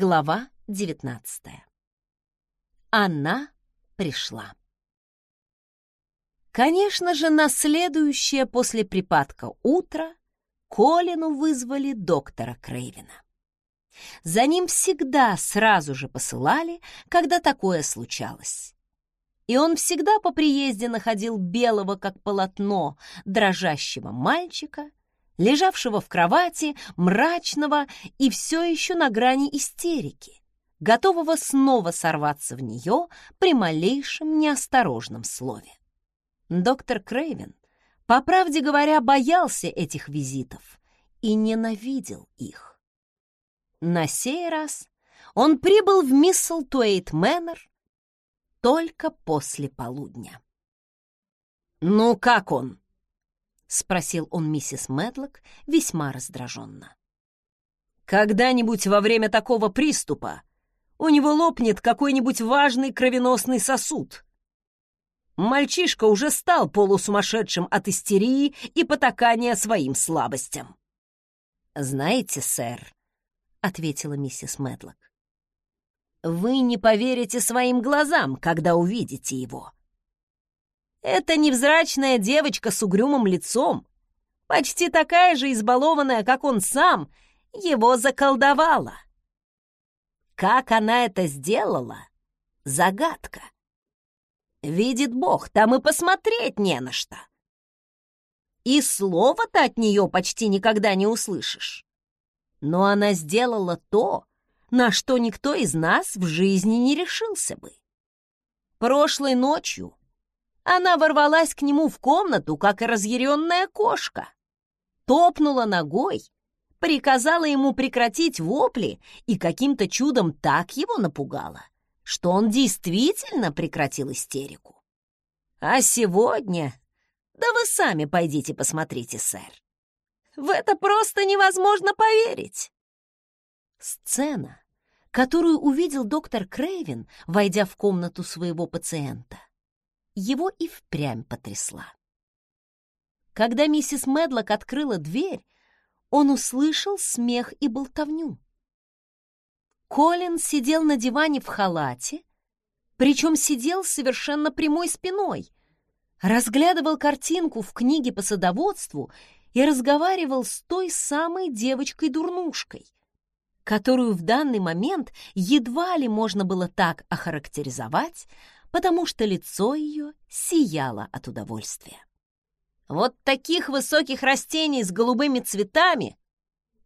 Глава 19 Она пришла. Конечно же, на следующее после припадка утро Колину вызвали доктора Крейвина. За ним всегда сразу же посылали, когда такое случалось. И он всегда по приезде находил белого, как полотно, дрожащего мальчика, лежавшего в кровати, мрачного и все еще на грани истерики, готового снова сорваться в нее при малейшем неосторожном слове. Доктор Крейвен, по правде говоря, боялся этих визитов и ненавидел их. На сей раз он прибыл в Мисселтуэйт Мэннер только после полудня. «Ну, как он?» — спросил он миссис Медлок весьма раздраженно. «Когда-нибудь во время такого приступа у него лопнет какой-нибудь важный кровеносный сосуд. Мальчишка уже стал полусумасшедшим от истерии и потакания своим слабостям. Знаете, сэр, — ответила миссис Медлок. «Вы не поверите своим глазам, когда увидите его. Это невзрачная девочка с угрюмым лицом, почти такая же избалованная, как он сам, его заколдовала. Как она это сделала — загадка. Видит Бог, там и посмотреть не на что. И слова-то от нее почти никогда не услышишь. Но она сделала то, на что никто из нас в жизни не решился бы. Прошлой ночью она ворвалась к нему в комнату, как разъяренная кошка, топнула ногой, приказала ему прекратить вопли и каким-то чудом так его напугала, что он действительно прекратил истерику. А сегодня... Да вы сами пойдите посмотрите, сэр. В это просто невозможно поверить!» Сцена, которую увидел доктор Крейвин, войдя в комнату своего пациента, его и впрямь потрясла. Когда миссис Медлок открыла дверь, он услышал смех и болтовню. Колин сидел на диване в халате, причем сидел совершенно прямой спиной, разглядывал картинку в книге по садоводству и разговаривал с той самой девочкой-дурнушкой, которую в данный момент едва ли можно было так охарактеризовать, потому что лицо ее сияло от удовольствия. «Вот таких высоких растений с голубыми цветами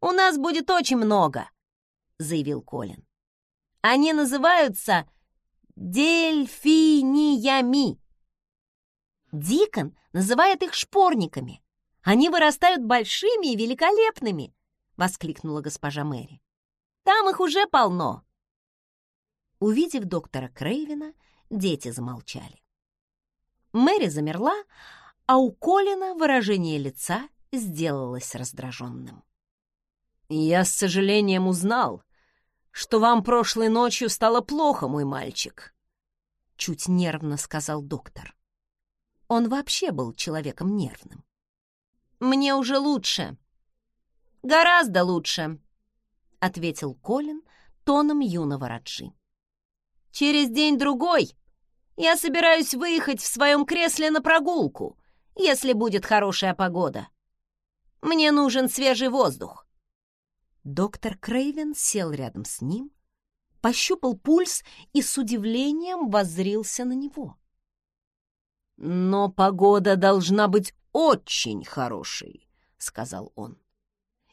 у нас будет очень много», — заявил Колин. «Они называются дельфиниями. Дикон называет их шпорниками, они вырастают большими и великолепными!» — воскликнула госпожа Мэри. «Там их уже полно!» Увидев доктора Крейвина, дети замолчали. Мэри замерла, а у Колина выражение лица сделалось раздраженным. «Я с сожалением узнал, что вам прошлой ночью стало плохо, мой мальчик», — чуть нервно сказал доктор. Он вообще был человеком нервным. Мне уже лучше. Гораздо лучше, ответил Колин тоном юного Раджи. Через день-другой я собираюсь выехать в своем кресле на прогулку, если будет хорошая погода. Мне нужен свежий воздух. Доктор Крейвен сел рядом с ним, пощупал пульс и с удивлением воззрился на него. «Но погода должна быть очень хороший», — сказал он.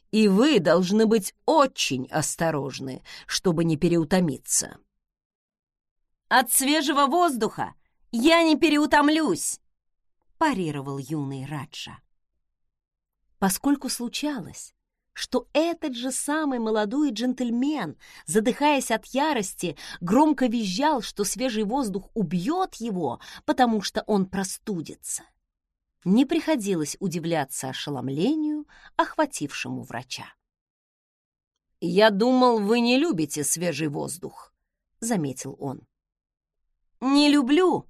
«И вы должны быть очень осторожны, чтобы не переутомиться». «От свежего воздуха я не переутомлюсь», — парировал юный Раджа. Поскольку случалось, что этот же самый молодой джентльмен, задыхаясь от ярости, громко визжал, что свежий воздух убьет его, потому что он простудится не приходилось удивляться ошеломлению, охватившему врача. «Я думал, вы не любите свежий воздух», — заметил он. «Не люблю,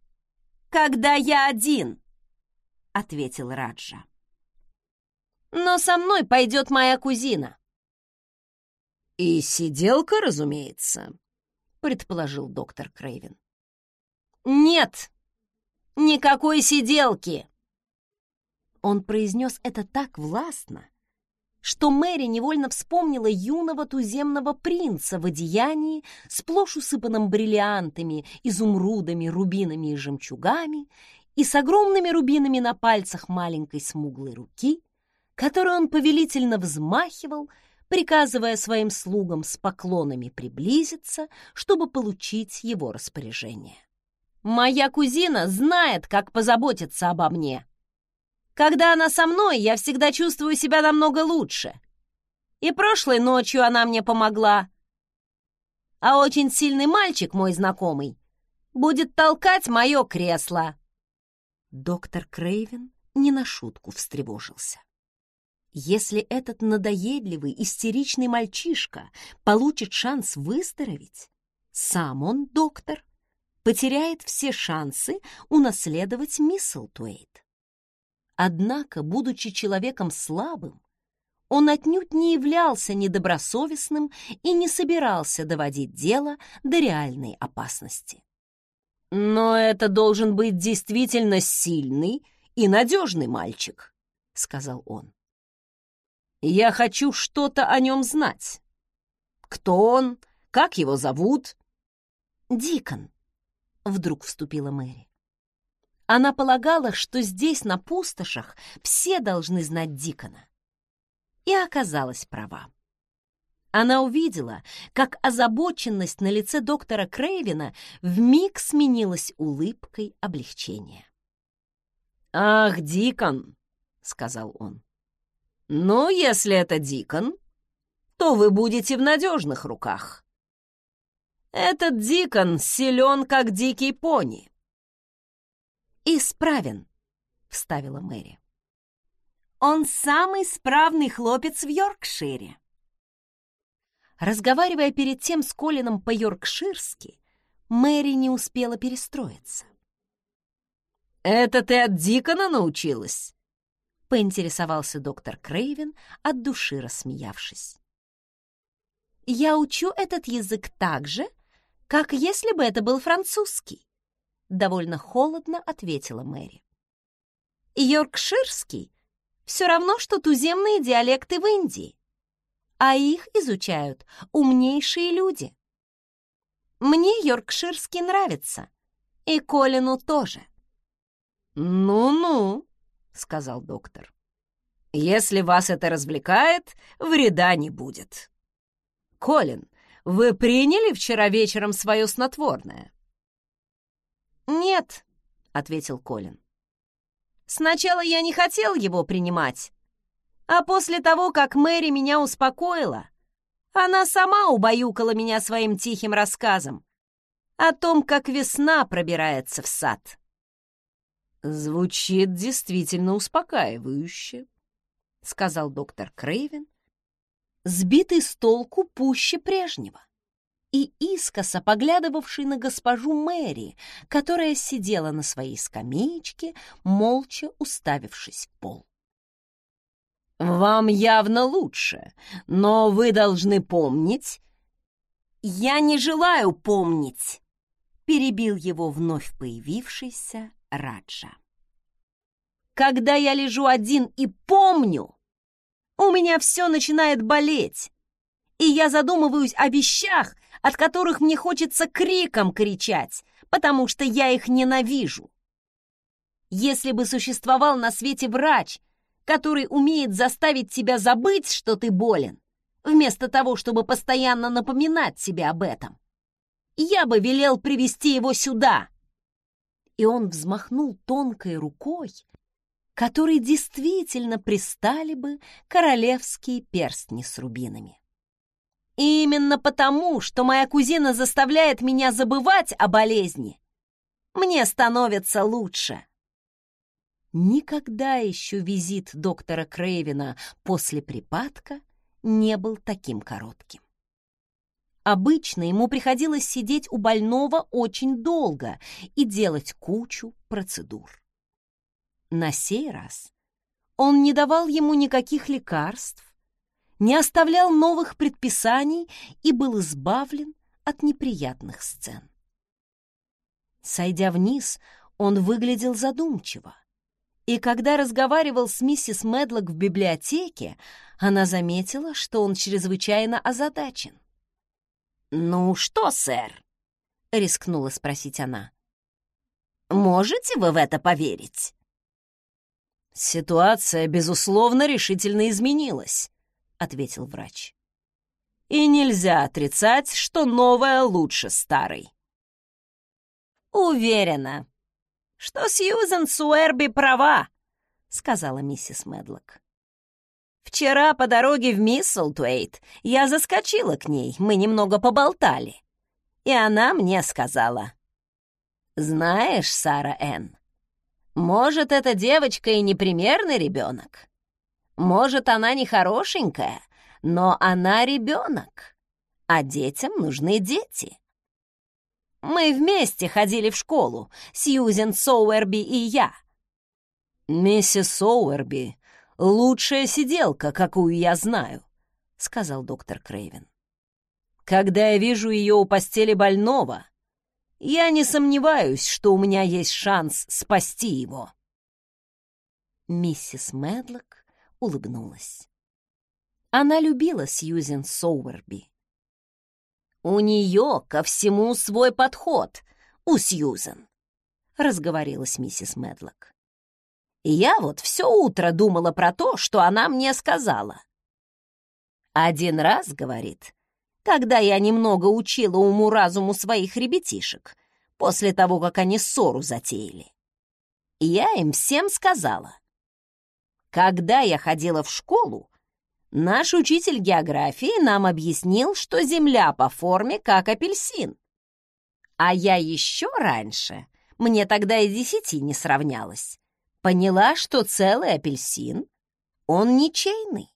когда я один», — ответил Раджа. «Но со мной пойдет моя кузина». «И сиделка, разумеется», — предположил доктор Крейвен. «Нет, никакой сиделки!» Он произнес это так властно, что Мэри невольно вспомнила юного туземного принца в одеянии, сплошь усыпанном бриллиантами, изумрудами, рубинами и жемчугами, и с огромными рубинами на пальцах маленькой смуглой руки, которую он повелительно взмахивал, приказывая своим слугам с поклонами приблизиться, чтобы получить его распоряжение. «Моя кузина знает, как позаботиться обо мне», когда она со мной, я всегда чувствую себя намного лучше. И прошлой ночью она мне помогла. А очень сильный мальчик, мой знакомый, будет толкать мое кресло. Доктор Крейвен не на шутку встревожился. Если этот надоедливый, истеричный мальчишка получит шанс выздороветь, сам он, доктор, потеряет все шансы унаследовать Мисселтуэйт. Однако, будучи человеком слабым, он отнюдь не являлся недобросовестным и не собирался доводить дело до реальной опасности. «Но это должен быть действительно сильный и надежный мальчик», — сказал он. «Я хочу что-то о нем знать. Кто он? Как его зовут?» «Дикон», — вдруг вступила Мэри. Она полагала, что здесь, на пустошах, все должны знать Дикона. И оказалась права. Она увидела, как озабоченность на лице доктора Крейвина вмиг сменилась улыбкой облегчения. «Ах, Дикон!» — сказал он. «Ну, если это Дикон, то вы будете в надежных руках. Этот Дикон силен, как дикий пони. «Исправен», — вставила Мэри. «Он самый справный хлопец в Йоркшире». Разговаривая перед тем с Колином по-йоркширски, Мэри не успела перестроиться. «Это ты от Дикона научилась?» — поинтересовался доктор Крейвен, от души рассмеявшись. «Я учу этот язык так же, как если бы это был французский довольно холодно ответила Мэри. Йоркширский все равно, что туземные диалекты в Индии, а их изучают умнейшие люди. Мне йоркширский нравится, и Колину тоже. «Ну-ну», — сказал доктор. «Если вас это развлекает, вреда не будет». «Колин, вы приняли вчера вечером свое снотворное?» «Нет», — ответил Колин. «Сначала я не хотел его принимать, а после того, как Мэри меня успокоила, она сама убаюкала меня своим тихим рассказом о том, как весна пробирается в сад». «Звучит действительно успокаивающе», — сказал доктор Крейвен, сбитый с толку пуще прежнего и искоса поглядывавший на госпожу Мэри, которая сидела на своей скамеечке, молча уставившись в пол. «Вам явно лучше, но вы должны помнить...» «Я не желаю помнить!» — перебил его вновь появившийся Раджа. «Когда я лежу один и помню, у меня все начинает болеть, и я задумываюсь о вещах, от которых мне хочется криком кричать, потому что я их ненавижу. Если бы существовал на свете врач, который умеет заставить тебя забыть, что ты болен, вместо того, чтобы постоянно напоминать себе об этом, я бы велел привести его сюда. И он взмахнул тонкой рукой, которой действительно пристали бы королевские перстни с рубинами. И именно потому, что моя кузина заставляет меня забывать о болезни, мне становится лучше. Никогда еще визит доктора Крейвина после припадка не был таким коротким. Обычно ему приходилось сидеть у больного очень долго и делать кучу процедур. На сей раз он не давал ему никаких лекарств, не оставлял новых предписаний и был избавлен от неприятных сцен. Сойдя вниз, он выглядел задумчиво. И когда разговаривал с миссис Медлок в библиотеке, она заметила, что он чрезвычайно озадачен. «Ну что, сэр?» — рискнула спросить она. «Можете вы в это поверить?» «Ситуация, безусловно, решительно изменилась», — ответил врач. «И нельзя отрицать, что новое лучше старой». «Уверена, что Сьюзен Суэрби права», — сказала миссис Медлок. «Вчера по дороге в Мисселтуэйт я заскочила к ней, мы немного поболтали. И она мне сказала, «Знаешь, Сара Энн, может, эта девочка и непримерный ребенок. Может, она не хорошенькая, но она ребенок, а детям нужны дети. Мы вместе ходили в школу, Сьюзен Соуэрби и я. «Миссис Соуэрби — лучшая сиделка, какую я знаю», — сказал доктор Крейвен. «Когда я вижу ее у постели больного, я не сомневаюсь, что у меня есть шанс спасти его. Миссис Медлок улыбнулась. Она любила Сьюзен Соуэрби. «У нее ко всему свой подход, у Сьюзен», — разговорилась миссис Медлок. «Я вот все утро думала про то, что она мне сказала. Один раз, — говорит, когда я немного учила уму-разуму своих ребятишек, после того, как они ссору затеяли. Я им всем сказала. Когда я ходила в школу, наш учитель географии нам объяснил, что Земля по форме как апельсин. А я еще раньше, мне тогда и десяти не сравнялось, поняла, что целый апельсин, он ничейный.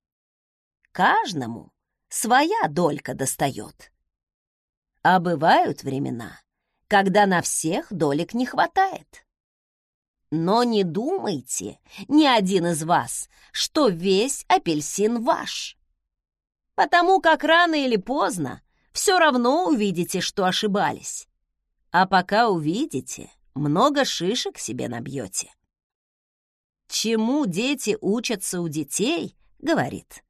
Каждому своя долька достает. А бывают времена, когда на всех долек не хватает. Но не думайте, ни один из вас, что весь апельсин ваш. Потому как рано или поздно все равно увидите, что ошибались. А пока увидите, много шишек себе набьете. Чему дети учатся у детей, говорит,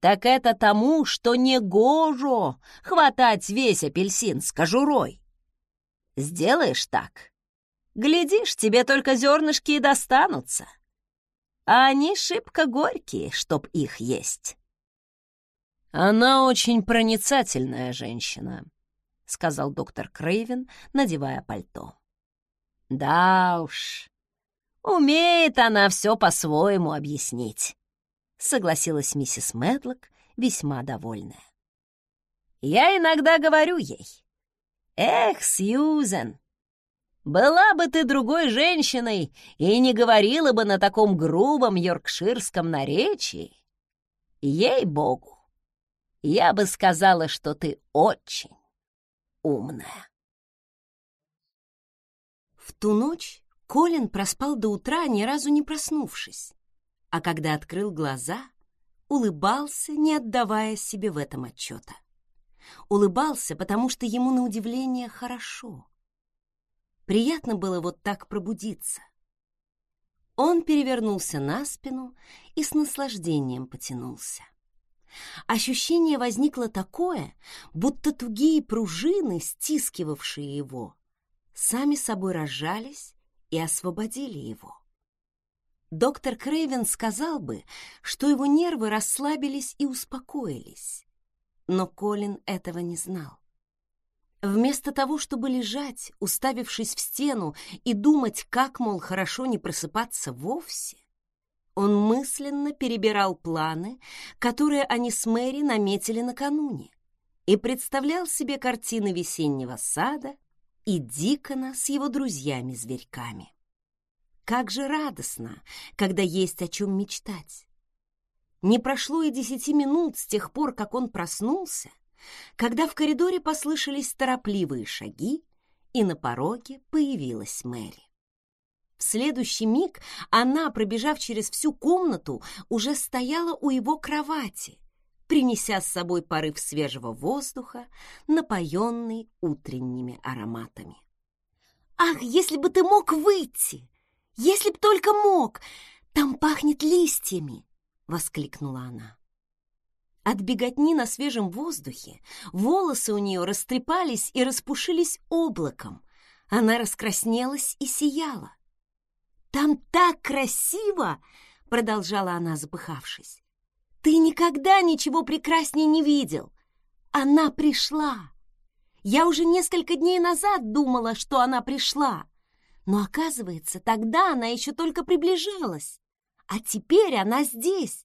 так это тому, что не гожо хватать весь апельсин с кожурой. Сделаешь так, глядишь, тебе только зернышки и достанутся. А они шибко горькие, чтоб их есть. Она очень проницательная женщина, сказал доктор Крейвен, надевая пальто. Да уж, умеет она все по-своему объяснить согласилась миссис Медлок, весьма довольная. Я иногда говорю ей, «Эх, Сьюзен, была бы ты другой женщиной и не говорила бы на таком грубом йоркширском наречии. Ей-богу, я бы сказала, что ты очень умная». В ту ночь Колин проспал до утра, ни разу не проснувшись а когда открыл глаза, улыбался, не отдавая себе в этом отчета. Улыбался, потому что ему на удивление хорошо. Приятно было вот так пробудиться. Он перевернулся на спину и с наслаждением потянулся. Ощущение возникло такое, будто тугие пружины, стискивавшие его, сами собой разжались и освободили его доктор Крейвен сказал бы, что его нервы расслабились и успокоились. Но Колин этого не знал. Вместо того, чтобы лежать, уставившись в стену и думать, как, мол, хорошо не просыпаться вовсе, он мысленно перебирал планы, которые они с Мэри наметили накануне, и представлял себе картины весеннего сада и Дикона с его друзьями-зверьками. Как же радостно, когда есть о чем мечтать. Не прошло и десяти минут с тех пор, как он проснулся, когда в коридоре послышались торопливые шаги, и на пороге появилась Мэри. В следующий миг она, пробежав через всю комнату, уже стояла у его кровати, принеся с собой порыв свежего воздуха, напоенный утренними ароматами. «Ах, если бы ты мог выйти! Если б только мог! Там пахнет листьями!» — воскликнула она. От беготни на свежем воздухе волосы у нее растрепались и распушились облаком. Она раскраснелась и сияла. «Там так красиво!» — продолжала она, запыхавшись. «Ты никогда ничего прекраснее не видел! Она пришла! Я уже несколько дней назад думала, что она пришла, но, оказывается, тогда она еще только приближалась, а теперь она здесь,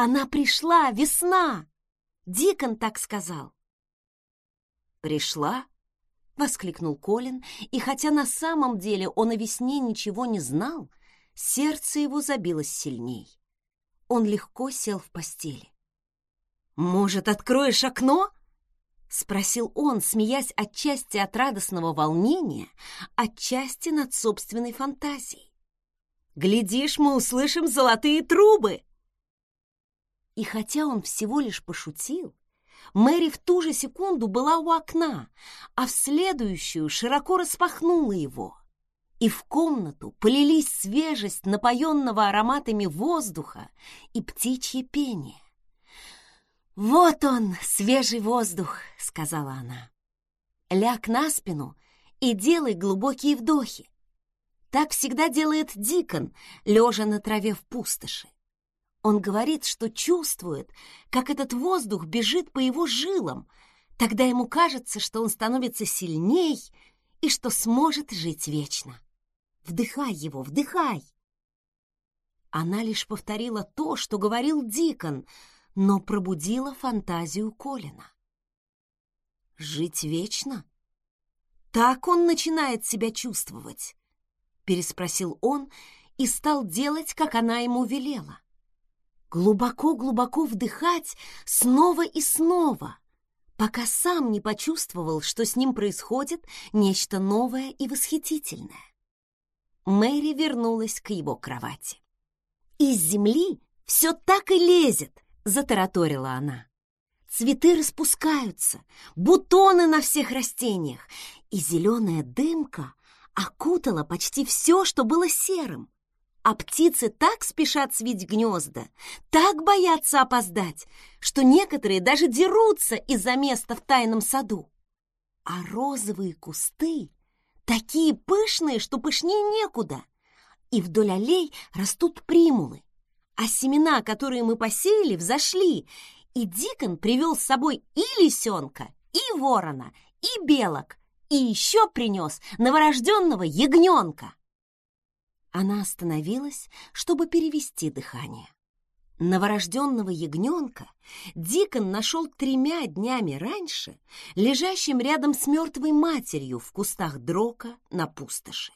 она пришла, весна! Дикон так сказал. «Пришла?» — воскликнул Колин, и хотя на самом деле он о весне ничего не знал, сердце его забилось сильней. Он легко сел в постели. «Может, откроешь окно?» — спросил он, смеясь отчасти от радостного волнения, отчасти над собственной фантазией. «Глядишь, мы услышим золотые трубы!» И хотя он всего лишь пошутил, Мэри в ту же секунду была у окна, а в следующую широко распахнула его. И в комнату полились свежесть напоенного ароматами воздуха и птичье пение. «Вот он, свежий воздух», — сказала она. «Ляг на спину и делай глубокие вдохи. Так всегда делает Дикон, лежа на траве в пустоши. Он говорит, что чувствует, как этот воздух бежит по его жилам. Тогда ему кажется, что он становится сильней и что сможет жить вечно. Вдыхай его, вдыхай. Она лишь повторила то, что говорил Дикон, но пробудила фантазию Колина. Жить вечно? Так он начинает себя чувствовать, переспросил он и стал делать, как она ему велела глубоко-глубоко вдыхать снова и снова, пока сам не почувствовал, что с ним происходит нечто новое и восхитительное. Мэри вернулась к его кровати. «Из земли все так и лезет!» — затараторила она. Цветы распускаются, бутоны на всех растениях, и зеленая дымка окутала почти все, что было серым. А птицы так спешат свить гнезда, так боятся опоздать, что некоторые даже дерутся из-за места в тайном саду. А розовые кусты такие пышные, что пышнее некуда. И вдоль аллей растут примулы. А семена, которые мы посеяли, взошли, и Дикон привел с собой и лисенка, и ворона, и белок, и еще принес новорожденного ягненка. Она остановилась, чтобы перевести дыхание. Новорожденного ягненка Дикон нашел тремя днями раньше, лежащим рядом с мертвой матерью в кустах дрока на пустоши.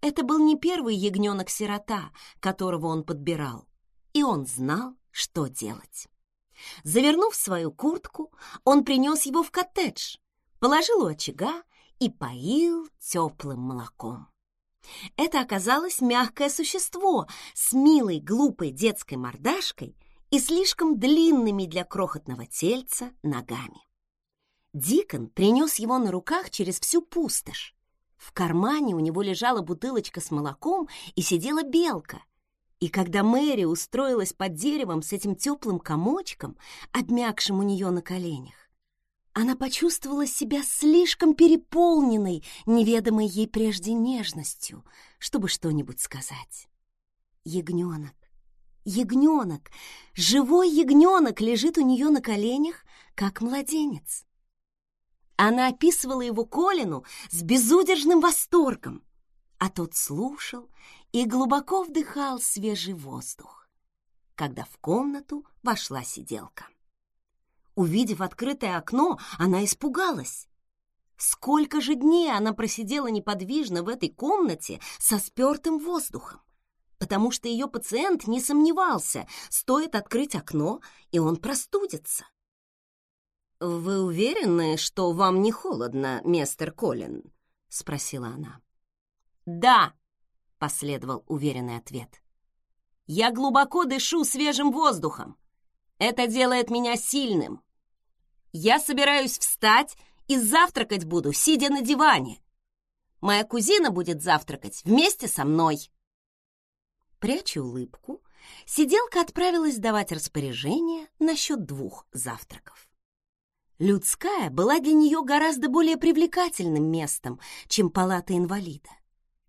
Это был не первый ягненок-сирота, которого он подбирал, и он знал, что делать. Завернув свою куртку, он принес его в коттедж, положил у очага и поил теплым молоком. Это оказалось мягкое существо с милой, глупой детской мордашкой и слишком длинными для крохотного тельца ногами. Дикон принес его на руках через всю пустошь. В кармане у него лежала бутылочка с молоком и сидела белка. И когда Мэри устроилась под деревом с этим теплым комочком, обмякшим у нее на коленях, она почувствовала себя слишком переполненной неведомой ей прежде нежностью, чтобы что-нибудь сказать. Ягненок, ягненок, живой ягненок лежит у нее на коленях, как младенец. Она описывала его Колину с безудержным восторгом, а тот слушал и глубоко вдыхал свежий воздух, когда в комнату вошла сиделка. Увидев открытое окно, она испугалась. Сколько же дней она просидела неподвижно в этой комнате со спертым воздухом, потому что ее пациент не сомневался, стоит открыть окно, и он простудится. «Вы уверены, что вам не холодно, мистер Коллин?» — спросила она. «Да», — последовал уверенный ответ. «Я глубоко дышу свежим воздухом. Это делает меня сильным. Я собираюсь встать и завтракать буду, сидя на диване. Моя кузина будет завтракать вместе со мной. Пряча улыбку, сиделка отправилась давать распоряжение насчет двух завтраков. Людская была для нее гораздо более привлекательным местом, чем палата инвалида.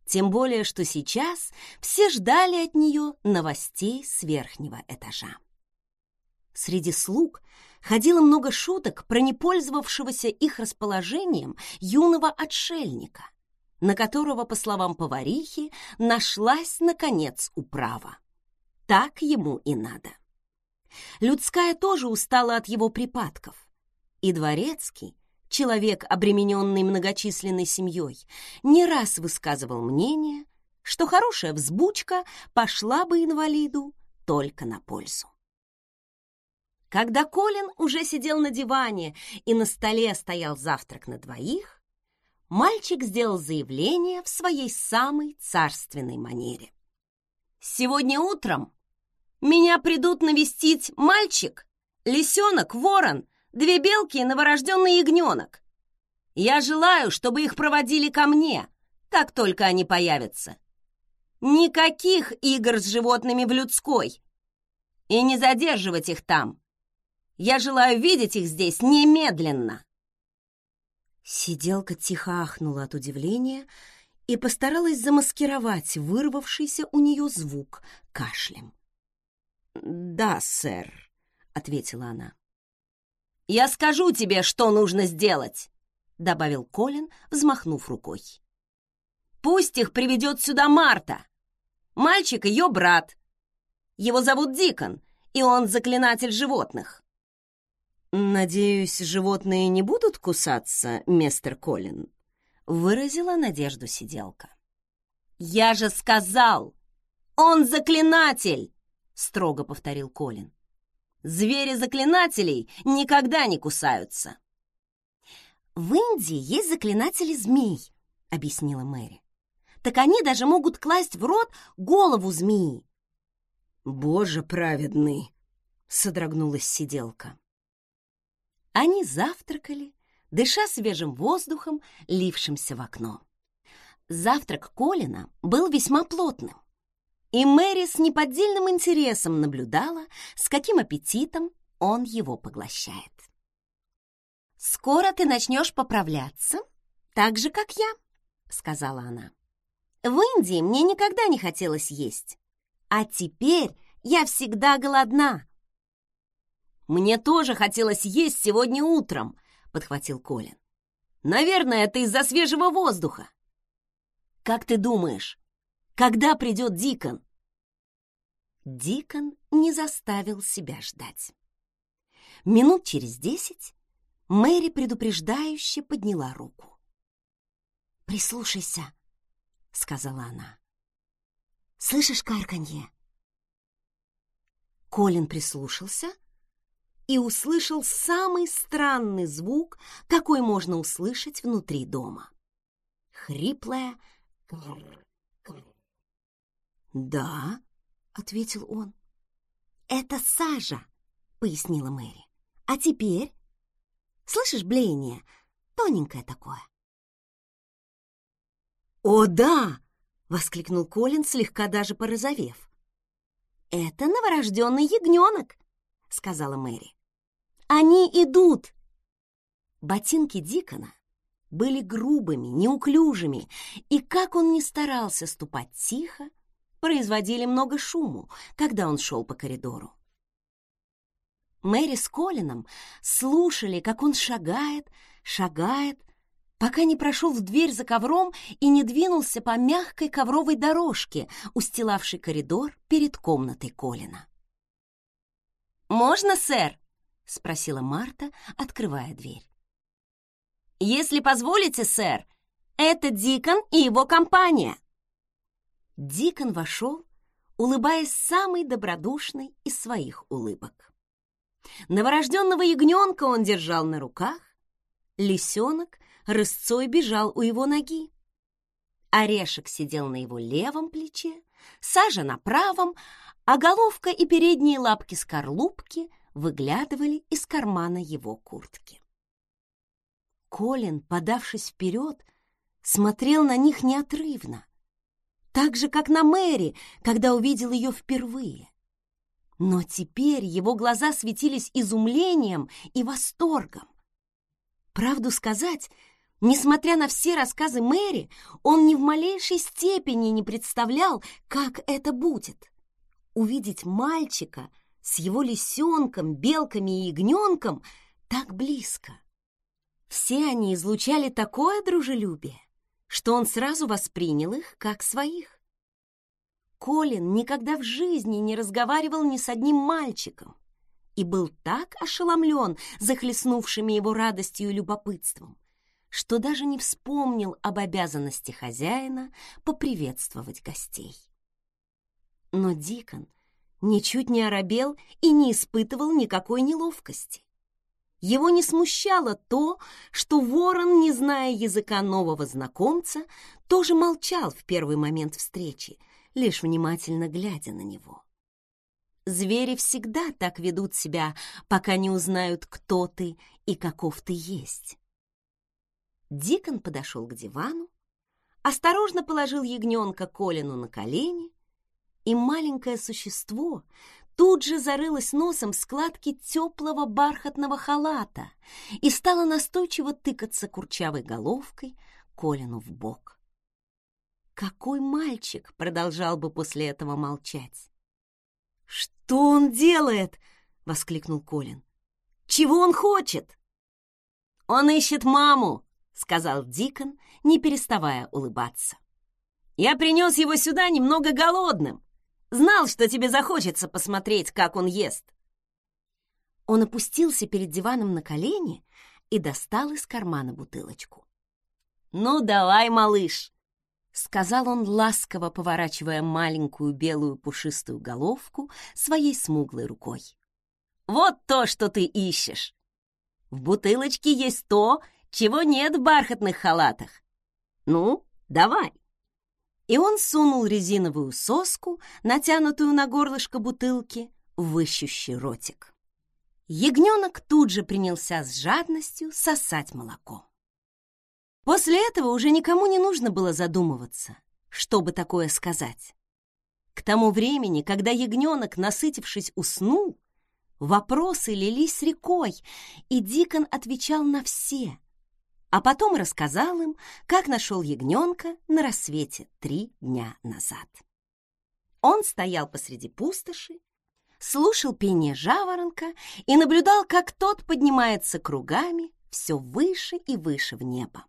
Тем более, что сейчас все ждали от нее новостей с верхнего этажа. Среди слуг ходило много шуток про непользовавшегося их расположением юного отшельника, на которого, по словам поварихи, нашлась, наконец, управа. Так ему и надо. Людская тоже устала от его припадков, и Дворецкий, человек, обремененный многочисленной семьей, не раз высказывал мнение, что хорошая взбучка пошла бы инвалиду только на пользу. Когда Колин уже сидел на диване и на столе стоял завтрак на двоих, мальчик сделал заявление в своей самой царственной манере. «Сегодня утром меня придут навестить мальчик, лисенок, ворон, две белки и новорожденный ягненок. Я желаю, чтобы их проводили ко мне, как только они появятся. Никаких игр с животными в людской. И не задерживать их там. Я желаю видеть их здесь немедленно!» Сиделка тихо ахнула от удивления и постаралась замаскировать вырвавшийся у нее звук кашлем. «Да, сэр», — ответила она. «Я скажу тебе, что нужно сделать», — добавил Колин, взмахнув рукой. «Пусть их приведет сюда Марта. Мальчик — ее брат. Его зовут Дикон, и он заклинатель животных. «Надеюсь, животные не будут кусаться, мистер Колин?» — выразила надежду сиделка. «Я же сказал! Он заклинатель!» — строго повторил Колин. «Звери-заклинателей никогда не кусаются!» «В Индии есть заклинатели змей», — объяснила Мэри. «Так они даже могут класть в рот голову змеи». «Боже праведный!» — содрогнулась сиделка. Они завтракали, дыша свежим воздухом, лившимся в окно. Завтрак Колина был весьма плотным, и Мэри с неподдельным интересом наблюдала, с каким аппетитом он его поглощает. «Скоро ты начнешь поправляться, так же, как я», — сказала она. «В Индии мне никогда не хотелось есть, а теперь я всегда голодна». «Мне тоже хотелось есть сегодня утром», — подхватил Колин. «Наверное, это из-за свежего воздуха». «Как ты думаешь, когда придет Дикон?» Дикон не заставил себя ждать. Минут через десять Мэри предупреждающе подняла руку. «Прислушайся», — сказала она. «Слышишь карканье?» Колин прислушался — и услышал самый странный звук, какой можно услышать внутри дома. Хриплое «Да», — ответил он. «Это сажа», — пояснила Мэри. «А теперь? Слышишь блеяние? Тоненькое такое». «О, да!» — воскликнул Колин, слегка даже порозовев. «Это новорожденный ягненок», — сказала Мэри. Они идут!» Ботинки Дикона были грубыми, неуклюжими, и как он ни старался ступать тихо, производили много шуму, когда он шел по коридору. Мэри с Колином слушали, как он шагает, шагает, пока не прошел в дверь за ковром и не двинулся по мягкой ковровой дорожке, устилавшей коридор перед комнатой Колина. «Можно, сэр?» — спросила Марта, открывая дверь. «Если позволите, сэр, это Дикон и его компания». Дикон вошел, улыбаясь самой добродушной из своих улыбок. Новорожденного ягненка он держал на руках, лисенок рысцой бежал у его ноги. Орешек сидел на его левом плече, сажа на правом, а головка и передние лапки скорлупки выглядывали из кармана его куртки. Колин, подавшись вперед, смотрел на них неотрывно, так же, как на Мэри, когда увидел ее впервые. Но теперь его глаза светились изумлением и восторгом. Правду сказать, несмотря на все рассказы Мэри, он ни в малейшей степени не представлял, как это будет. Увидеть мальчика с его лисенком, белками и ягненком так близко. Все они излучали такое дружелюбие, что он сразу воспринял их как своих. Колин никогда в жизни не разговаривал ни с одним мальчиком и был так ошеломлен захлестнувшими его радостью и любопытством, что даже не вспомнил об обязанности хозяина поприветствовать гостей. Но Дикон ничуть не оробел и не испытывал никакой неловкости. Его не смущало то, что ворон, не зная языка нового знакомца, тоже молчал в первый момент встречи, лишь внимательно глядя на него. Звери всегда так ведут себя, пока не узнают, кто ты и каков ты есть. Дикон подошел к дивану, осторожно положил ягненка Колину на колени, и маленькое существо тут же зарылась носом в складки теплого бархатного халата и стала настойчиво тыкаться курчавой головкой Колину в бок. Какой мальчик продолжал бы после этого молчать? «Что он делает?» — воскликнул Колин. «Чего он хочет?» «Он ищет маму», — сказал Дикон, не переставая улыбаться. «Я принес его сюда немного голодным. Знал, что тебе захочется посмотреть, как он ест. Он опустился перед диваном на колени и достал из кармана бутылочку. «Ну, давай, малыш!» — сказал он, ласково поворачивая маленькую белую пушистую головку своей смуглой рукой. «Вот то, что ты ищешь! В бутылочке есть то, чего нет в бархатных халатах. Ну, давай!» И он сунул резиновую соску, натянутую на горлышко бутылки, в ищущий ротик. Ягненок тут же принялся с жадностью сосать молоко. После этого уже никому не нужно было задумываться, чтобы такое сказать. К тому времени, когда ягненок, насытившись, уснул, вопросы лились рекой, и Дикон отвечал на все — а потом рассказал им, как нашел ягненка на рассвете три дня назад. Он стоял посреди пустоши, слушал пение жаворонка и наблюдал, как тот поднимается кругами все выше и выше в небо,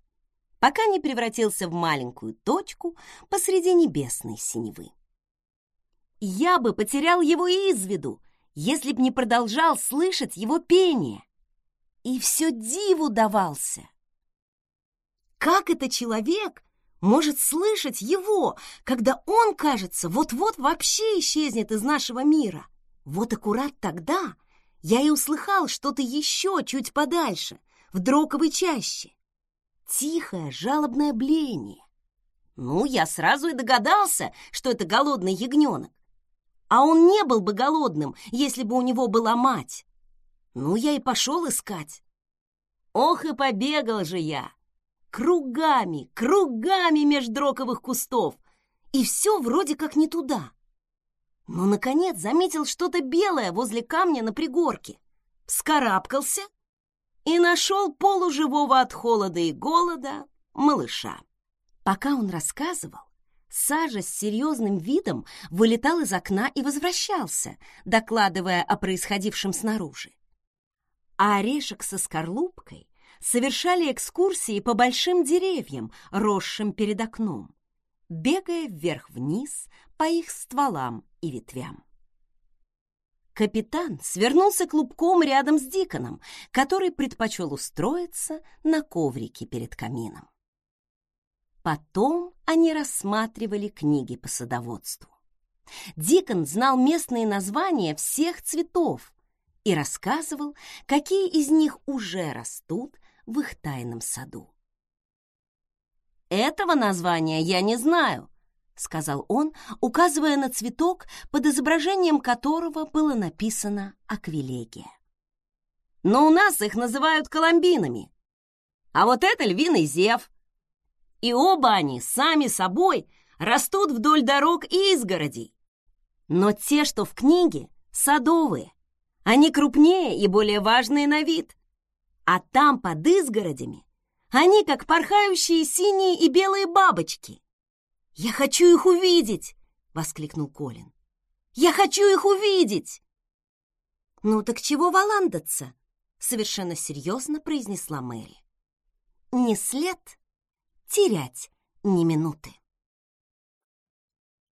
пока не превратился в маленькую точку посреди небесной синевы. Я бы потерял его из виду, если б не продолжал слышать его пение. И все диву давался — как это человек может слышать его, когда он, кажется, вот-вот вообще исчезнет из нашего мира? Вот аккурат тогда я и услыхал что-то еще чуть подальше, в дроковой чаще. Тихое, жалобное блеяние. Ну, я сразу и догадался, что это голодный ягненок. А он не был бы голодным, если бы у него была мать. Ну, я и пошел искать. Ох, и побегал же я кругами, кругами меж дроковых кустов, и все вроде как не туда. Но, наконец, заметил что-то белое возле камня на пригорке, вскарабкался и нашел полуживого от холода и голода малыша. Пока он рассказывал, Сажа с серьезным видом вылетал из окна и возвращался, докладывая о происходившем снаружи. А орешек со скорлупкой совершали экскурсии по большим деревьям, росшим перед окном, бегая вверх-вниз по их стволам и ветвям. Капитан свернулся клубком рядом с Диконом, который предпочел устроиться на коврике перед камином. Потом они рассматривали книги по садоводству. Дикон знал местные названия всех цветов и рассказывал, какие из них уже растут в их тайном саду. «Этого названия я не знаю», — сказал он, указывая на цветок, под изображением которого было написано «Аквилегия». «Но у нас их называют коломбинами, а вот это львиный зев. И оба они сами собой растут вдоль дорог и изгородей. Но те, что в книге, садовые. Они крупнее и более важные на вид. А там, под изгородями, они как порхающие синие и белые бабочки. «Я хочу их увидеть!» — воскликнул Колин. «Я хочу их увидеть!» «Ну так чего валандаться?» — совершенно серьезно произнесла Мэри. «Не след терять ни минуты».